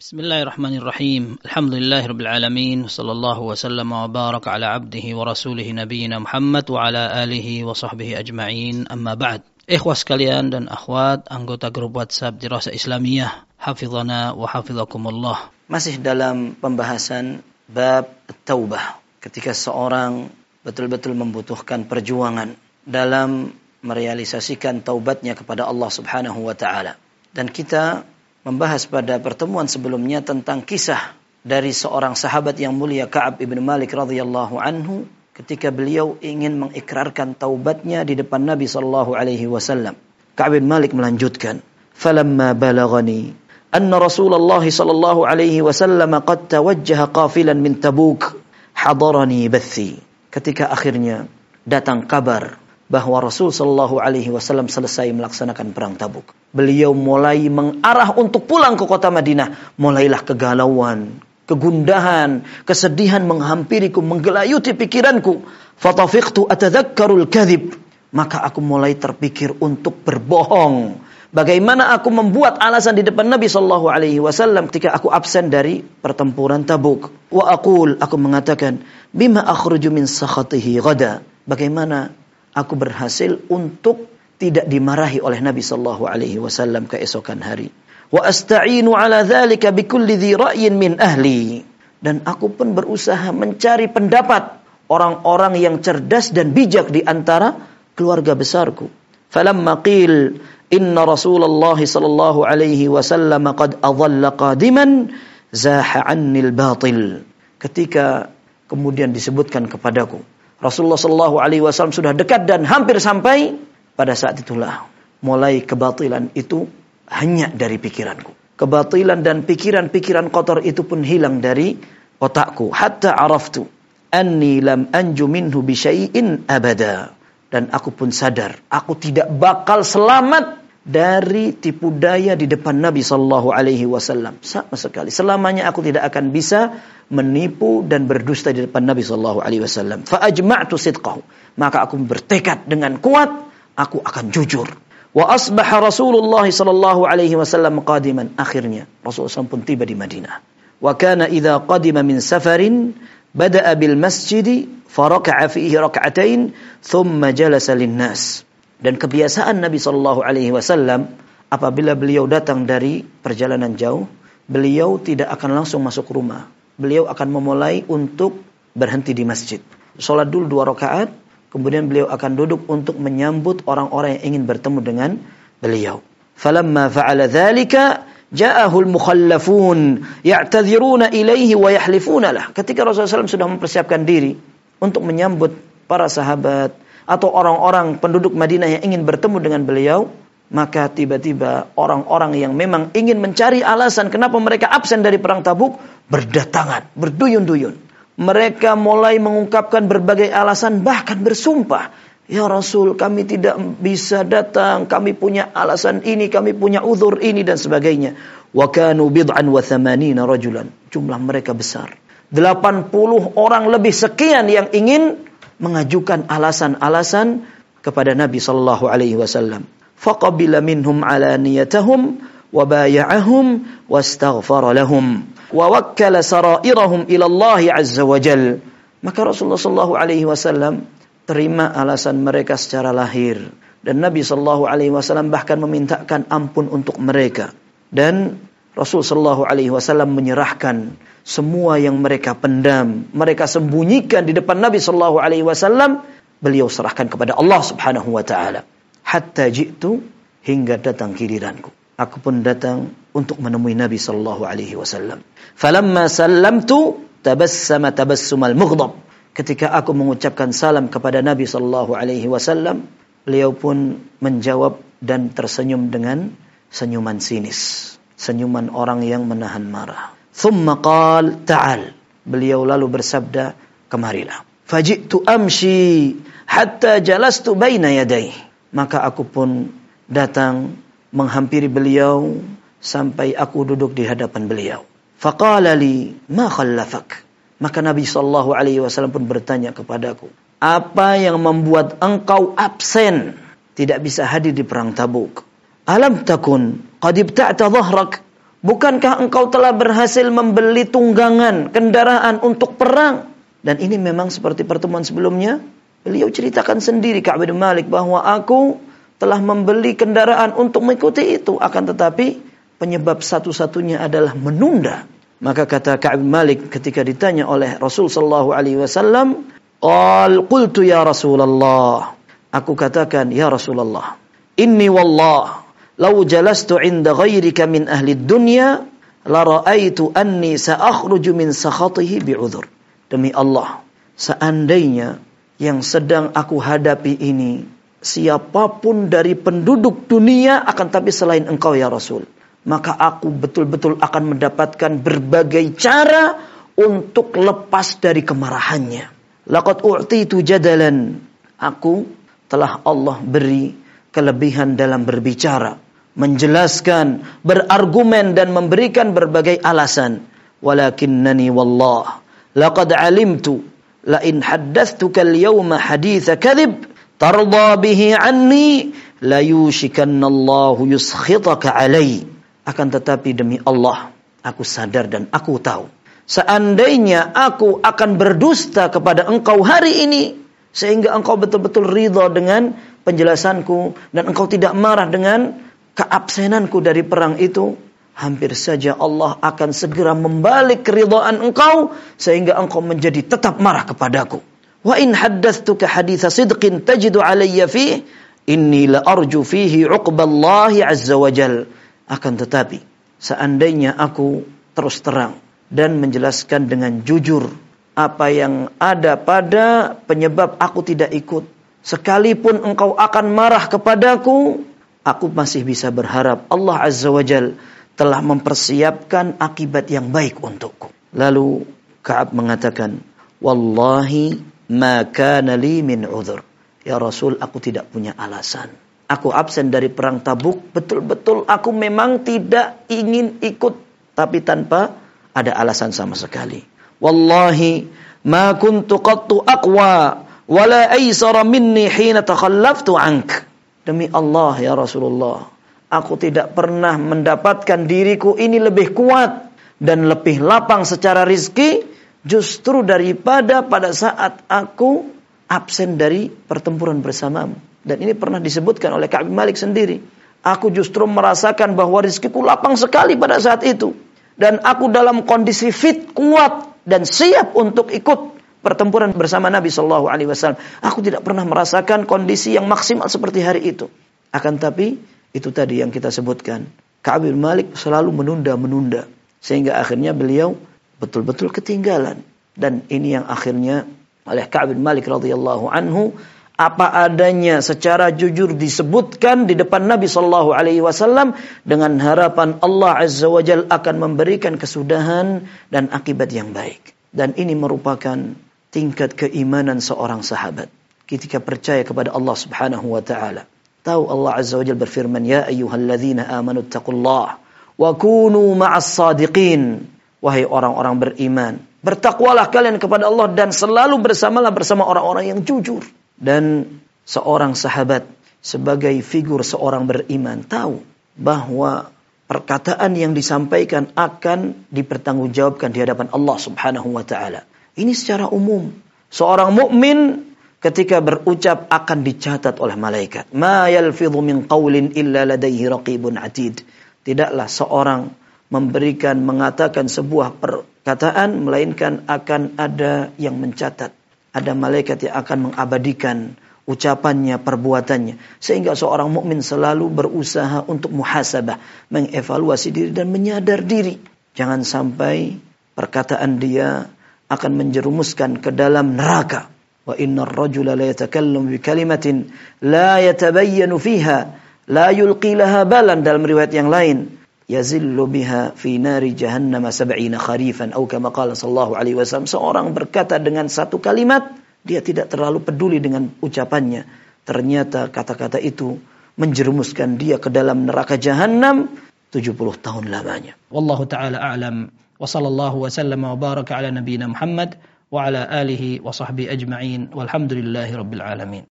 بسم الله الرحمن الرحيم الحمد لله رب العالمين وصلى الله وسلم وبارك على عبده ورسوله نبينا محمد وعلى آله وصحبه أجمعين أما بعد Ikhwah sekalian dan akhwat anggota grup WhatsApp Dirasa Islamiyah Hafizana wa hafizakumullah Masih dalam pembahasan bab taubah ketika seorang betul-betul membutuhkan perjuangan dalam merealisasikan taubatnya kepada Allah Subhanahu wa taala. Dan kita membahas pada pertemuan sebelumnya tentang kisah dari seorang sahabat yang mulia Ka'ab ibn Malik radhiyallahu anhu ketika beliau ingin mengikrarkan taubatnya di depan Nabi sallallahu alaihi wasallam. Ka'ab bin Malik melanjutkan, "Falamma balaghani anna Rasulullah sallallahu alaihi wasallam qad tawajjaha qafilan min Tabuk, hadarani bathi." Ketika akhirnya datang kabar bahwa Rasul sallallahu alaihi wasallam selesai melaksanakan perang Tabuk. Beliau mulai mengarah untuk pulang ke kota Madinah, mulailah kegalauan, kegundahan, kesedihan menghampiriku, menggelayuti pikiranku. Fatafiqtu atadhakkarul kadhib. Maka aku mulai terpikir untuk berbohong. Bagaimana aku membuat alasan di depan Nabi Shallallahu Alaihi Wasallam ketika aku absen dari pertempuran Tabuk. Wa aqul, aku mengatakan, bima akhruju min sakhatihi gada. Bagaimana aku berhasil untuk tidak dimarahi oleh Nabi Shallallahu Alaihi Wasallam keesokan hari. Wa asta'inu ala dzalika bikulli dhi ra'yin min ahli. Dan aku pun berusaha mencari pendapat orang-orang yang cerdas dan bijak di antara keluarga besarku. Falamma qil inna Rasulullah sallallahu alaihi wasallam qad adalla qadiman zaha anni batil. Ketika kemudian disebutkan kepadaku Rasulullah sallallahu alaihi wasallam sudah dekat dan hampir sampai pada saat itulah mulai kebatilan itu hanya dari pikiranku. Kebatilan dan pikiran-pikiran kotor itu pun hilang dari otakku. Hatta araftu anni lam anju minhu abada. Dan aku pun sadar, aku tidak bakal selamat dari tipu daya di depan Nabi Sallallahu Alaihi Wasallam sama sekali. Selamanya aku tidak akan bisa menipu dan berdusta di depan Nabi Sallallahu Alaihi Wasallam. Faajma'tu sidqahu. Maka aku bertekad dengan kuat, aku akan jujur Wa asbaha Rasulullah sallallahu alaihi wasallam qadiman. Akhirnya Rasulullah SAW pun tiba di Madinah. Wa kana idza qadima min safarin bada'a bil masjid faraka'a fihi rak'atain thumma jalasa linnas. Dan kebiasaan Nabi sallallahu alaihi wasallam apabila beliau datang dari perjalanan jauh, beliau tidak akan langsung masuk rumah. Beliau akan memulai untuk berhenti di masjid. Salat dulu dua rakaat, Kemudian beliau akan duduk untuk menyambut orang-orang yang ingin bertemu dengan beliau. Falamma fa'ala dzalika ja'ahu al-mukhallafun ya'tadhiruna ilaihi wa yahlifuna lah. Ketika Rasulullah SAW sudah mempersiapkan diri untuk menyambut para sahabat atau orang-orang penduduk Madinah yang ingin bertemu dengan beliau, maka tiba-tiba orang-orang yang memang ingin mencari alasan kenapa mereka absen dari perang Tabuk berdatangan, berduyun-duyun. Mereka mulai mengungkapkan berbagai alasan bahkan bersumpah Ya Rasul kami tidak bisa datang Kami punya alasan ini Kami punya uzur ini dan sebagainya. Wa kanu bid'an wa rajulan. Jumlah mereka besar. 80 orang lebih sekian yang ingin Mengajukan alasan-alasan Kepada Nabi Sallallahu Alaihi Wasallam. Faqabila minhum alaniyatahum Wabaya'ahum Wastaghfara lahum wa wakkala sarairahum ila Allah azza wa jal. Maka Rasulullah sallallahu alaihi wasallam terima alasan mereka secara lahir. Dan Nabi sallallahu alaihi wasallam bahkan memintakan ampun untuk mereka. Dan Rasul sallallahu alaihi wasallam menyerahkan semua yang mereka pendam, mereka sembunyikan di depan Nabi sallallahu alaihi wasallam, beliau serahkan kepada Allah Subhanahu wa taala. Hatta jitu hingga datang giliranku. Aku pun datang untuk menemui Nabi sallallahu alaihi wasallam. Falamma sallamtu tabassama tabassumal mughdab. Ketika aku mengucapkan salam kepada Nabi sallallahu alaihi wasallam, beliau pun menjawab dan tersenyum dengan senyuman sinis, senyuman orang yang menahan marah. Thumma qal ta'al. Beliau lalu bersabda, "Kemarilah." Faji'tu amshi hatta jalastu baina yadayhi. Maka aku pun datang menghampiri beliau sampai aku duduk di hadapan beliau. Faqala li, ma khallafak? Maka Nabi sallallahu alaihi wasallam pun bertanya kepadaku, apa yang membuat engkau absen, tidak bisa hadir di perang Tabuk? Alam takun qad ibta'ta dhahrak? Bukankah engkau telah berhasil membeli tunggangan kendaraan untuk perang? Dan ini memang seperti pertemuan sebelumnya. Beliau ceritakan sendiri Ka'ab bin Malik bahwa aku telah membeli kendaraan untuk mengikuti itu. Akan tetapi penyebab satu-satunya adalah menunda. Maka kata Ka'ab bin Malik ketika ditanya oleh Rasul sallallahu alaihi wasallam, "Qal qultu ya Rasulullah." Aku katakan, "Ya Rasulullah, inni wallah Lau jalastu inda ghairika min ahli dunya la ra'aitu anni sa'akhruju min sakhatihi bi'udhur. Demi Allah, seandainya yang sedang aku hadapi ini siapa pun dari penduduk dunia akan tapi selain engkau ya Rasul, maka aku betul-betul akan mendapatkan berbagai cara untuk lepas dari kemarahannya. Laqad u'titu jadalan. Aku telah Allah beri kelebihan dalam berbicara menjelaskan, berargumen dan memberikan berbagai alasan. Walakinnani wallah laqad alimtu la in haddathtuka al-yawma haditha kadhib tarda bihi anni la yushikanna Allah yuskhitaka alai. Akan tetapi demi Allah, aku sadar dan aku tahu. Seandainya aku akan berdusta kepada engkau hari ini, sehingga engkau betul-betul ridha dengan penjelasanku, dan engkau tidak marah dengan keabsenanku dari perang itu, hampir saja Allah akan segera membalik keridhaan engkau sehingga engkau menjadi tetap marah kepadaku. Wa in haddathtuka haditha sidqin tajidu alayya fi inni la arju fihi uqballahi azza wajal. Akan tetapi seandainya aku terus terang dan menjelaskan dengan jujur apa yang ada pada penyebab aku tidak ikut sekalipun engkau akan marah kepadaku aku masih bisa berharap Allah Azza wa Jal telah mempersiapkan akibat yang baik untukku. Lalu Ka'ab mengatakan, Wallahi ma kana li min udhur. Ya Rasul, aku tidak punya alasan. Aku absen dari perang tabuk, betul-betul aku memang tidak ingin ikut. Tapi tanpa ada alasan sama sekali. Wallahi ma kuntu qattu aqwa wala aysara minni hina takhallaftu ank. Demi Allah ya Rasulullah, aku tidak pernah mendapatkan diriku ini lebih kuat dan lebih lapang secara rizki justru daripada pada saat aku absen dari pertempuran bersamamu. Dan ini pernah disebutkan oleh Ka'ab Malik sendiri. Aku justru merasakan bahwa rizkiku lapang sekali pada saat itu. Dan aku dalam kondisi fit, kuat, dan siap untuk ikut pertempuran bersama Nabi Shallallahu Alaihi Wasallam. Aku tidak pernah merasakan kondisi yang maksimal seperti hari itu. Akan tapi itu tadi yang kita sebutkan. Ka'ab Malik selalu menunda-menunda sehingga akhirnya beliau betul-betul ketinggalan dan ini yang akhirnya oleh Ka'ab bin Malik radhiyallahu anhu apa adanya secara jujur disebutkan di depan Nabi Shallallahu Alaihi Wasallam dengan harapan Allah Azza wa Jal akan memberikan kesudahan dan akibat yang baik dan ini merupakan tingkat keimanan seorang sahabat ketika percaya kepada Allah Subhanahu wa taala. Tahu Allah Azza wa Jalla berfirman, "Ya ayyuhalladzina amanu taqullah wa kunu ma'as sadiqin." Wahai orang-orang beriman, bertakwalah kalian kepada Allah dan selalu bersamalah bersama orang-orang yang jujur. Dan seorang sahabat sebagai figur seorang beriman tahu bahwa perkataan yang disampaikan akan dipertanggungjawabkan di hadapan Allah Subhanahu wa taala. Ini secara umum. Seorang mukmin ketika berucap akan dicatat oleh malaikat. Ma yalfidhu min qawlin illa ladaihi raqibun atid. Tidaklah seorang memberikan mengatakan sebuah perkataan melainkan akan ada yang mencatat. Ada malaikat yang akan mengabadikan ucapannya, perbuatannya. Sehingga seorang mukmin selalu berusaha untuk muhasabah, mengevaluasi diri dan menyadar diri. Jangan sampai perkataan dia akan menjerumuskan ke dalam neraka. Wa inna rajula la yatakallam bi kalimatin la yatabayyanu fiha la yulqi laha balan dalam riwayat yang lain yazillu biha fi nari jahannam sab'ina kharifan atau kama qala sallallahu alaihi wasallam. Seorang berkata dengan satu kalimat dia tidak terlalu peduli dengan ucapannya. Ternyata kata-kata itu menjerumuskan dia ke dalam neraka jahanam 70 tahun lamanya. Wallahu taala a'lam وصلى الله وسلم وبارك على نبينا محمد وعلى آله وصحبه أجمعين والحمد لله رب العالمين.